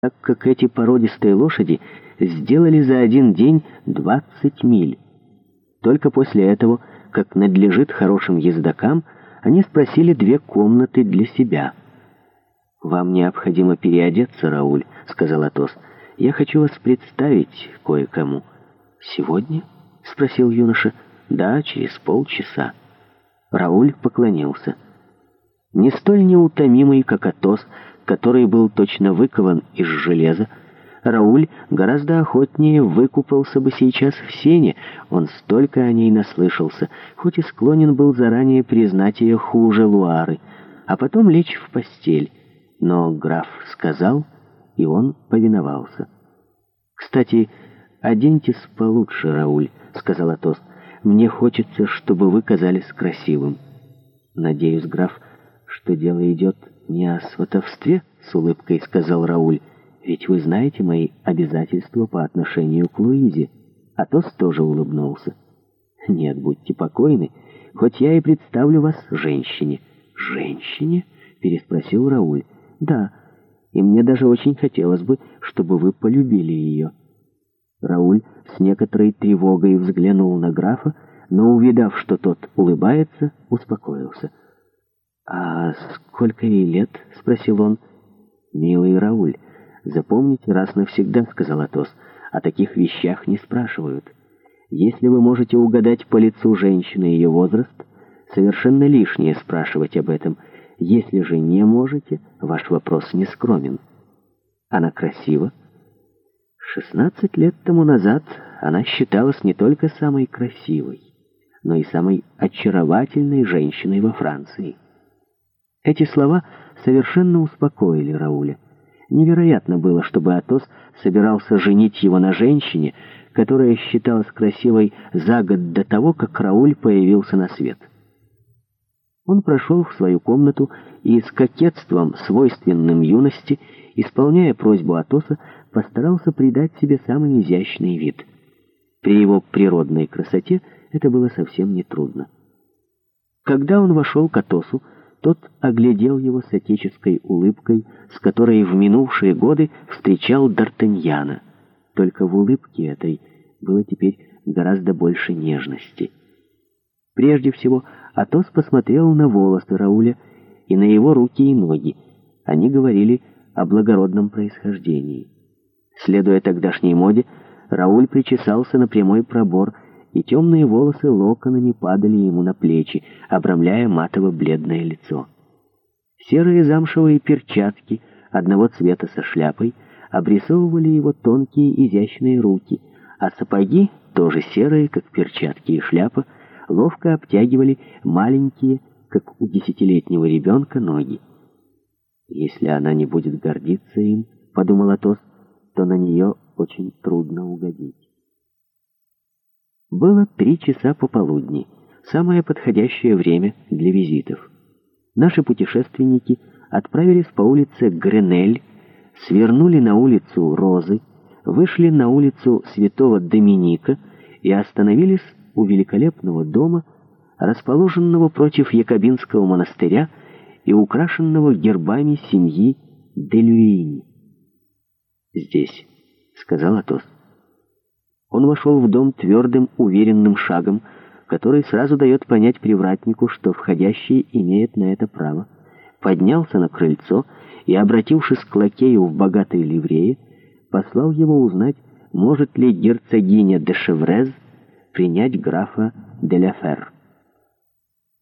так как эти породистые лошади сделали за один день 20 миль. Только после этого, как надлежит хорошим ездокам, они спросили две комнаты для себя. «Вам необходимо переодеться, Рауль», — сказал Атос. «Я хочу вас представить кое-кому». «Сегодня?» — спросил юноша. «Да, через полчаса». Рауль поклонился. Не столь неутомимый, как Атос, который был точно выкован из железа, Рауль гораздо охотнее выкупался бы сейчас в сене, он столько о ней наслышался, хоть и склонен был заранее признать ее хуже Луары, а потом лечь в постель. Но граф сказал, и он повиновался. «Кстати, оденьтесь получше, Рауль», — сказал Атос. «Мне хочется, чтобы вы казались красивым». «Надеюсь, граф, что дело идет не о сватовстве», — с улыбкой сказал Рауль. «Ведь вы знаете мои обязательства по отношению к Луизе». Атос тоже улыбнулся. «Нет, будьте покойны, хоть я и представлю вас женщине». «Женщине?» — переспросил Рауль. «Да, и мне даже очень хотелось бы, чтобы вы полюбили ее». Рауль с некоторой тревогой взглянул на графа, но, увидав, что тот улыбается, успокоился — «А сколько ей лет?» — спросил он. «Милый Рауль, запомните раз навсегда», — сказал Атос. «О таких вещах не спрашивают. Если вы можете угадать по лицу женщины ее возраст, совершенно лишнее спрашивать об этом. Если же не можете, ваш вопрос не скромен. Она красива?» Шестнадцать лет тому назад она считалась не только самой красивой, но и самой очаровательной женщиной во Франции. Эти слова совершенно успокоили Рауля. Невероятно было, чтобы Атос собирался женить его на женщине, которая считалась красивой за год до того, как Рауль появился на свет. Он прошел в свою комнату и с кокетством, свойственным юности, исполняя просьбу Атоса, постарался придать себе самый изящный вид. При его природной красоте это было совсем нетрудно. Когда он вошел к Атосу, тот оглядел его с отеческой улыбкой, с которой в минувшие годы встречал Д'Артаньяна. Только в улыбке этой было теперь гораздо больше нежности. Прежде всего, Атос посмотрел на волосы Рауля и на его руки и ноги. Они говорили о благородном происхождении. Следуя тогдашней моде, Рауль причесался на прямой пробор и темные волосы локонами падали ему на плечи, обрамляя матово-бледное лицо. Серые замшевые перчатки одного цвета со шляпой обрисовывали его тонкие изящные руки, а сапоги, тоже серые, как перчатки и шляпа, ловко обтягивали маленькие, как у десятилетнего ребенка, ноги. «Если она не будет гордиться им, — подумал Атос, — то на нее очень трудно угодить». Было три часа пополудни, самое подходящее время для визитов. Наши путешественники отправились по улице Гренель, свернули на улицу Розы, вышли на улицу Святого Доминика и остановились у великолепного дома, расположенного против Якобинского монастыря и украшенного гербами семьи Делюинь. «Здесь», — сказал Атос. Он вошел в дом твердым, уверенным шагом, который сразу дает понять привратнику, что входящий имеет на это право. Поднялся на крыльцо и, обратившись к лакею в богатой ливрее, послал его узнать, может ли герцогиня де Шеврез принять графа де Ляфер.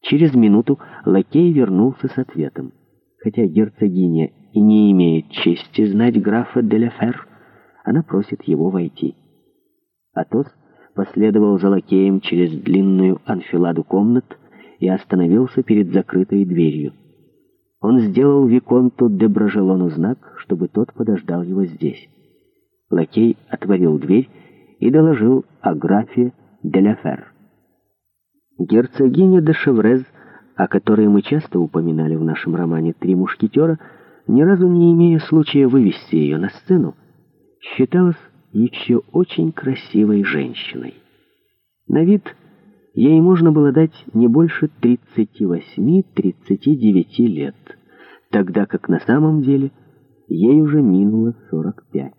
Через минуту лакей вернулся с ответом. Хотя герцогиня и не имеет чести знать графа де Ляфер, она просит его войти. Атос последовал за лакеем через длинную анфиладу комнат и остановился перед закрытой дверью. Он сделал Виконту де Брожелону знак, чтобы тот подождал его здесь. Лакей отворил дверь и доложил о графе де ля Герцогиня де Шеврез, о которой мы часто упоминали в нашем романе «Три мушкетера», ни разу не имея случая вывести ее на сцену, считалась еще очень красивой женщиной. На вид ей можно было дать не больше 38-39 лет, тогда как на самом деле ей уже минуло 45.